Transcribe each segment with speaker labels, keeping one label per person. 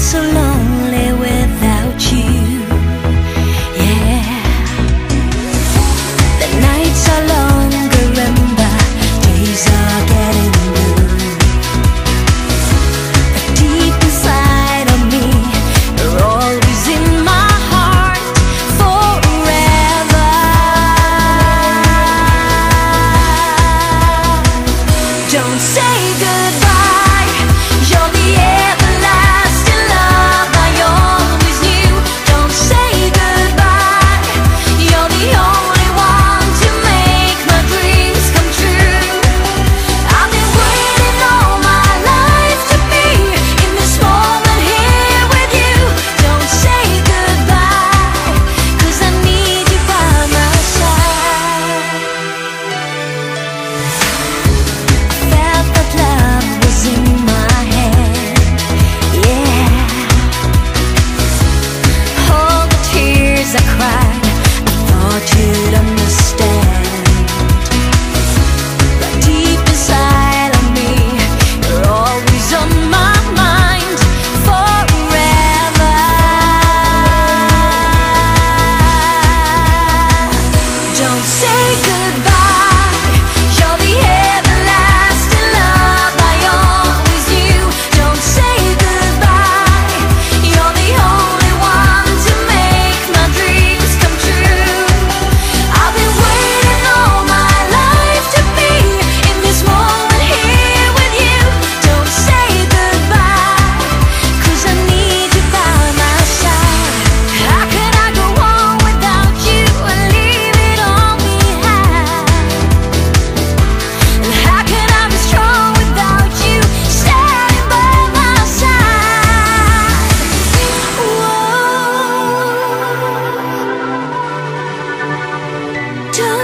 Speaker 1: so lonely without you. Yeah, the nights are longer and the days are getting blue. But deep inside of me, you're always in my heart forever. Don't say.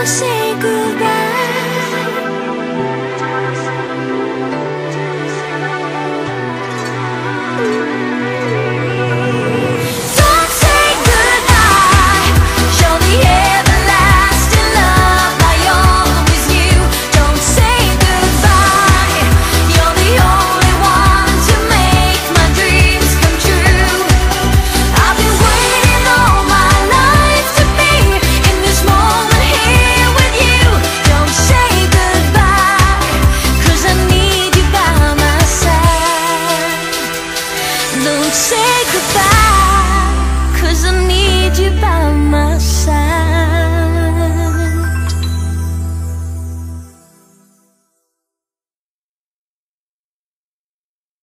Speaker 1: say goodbye.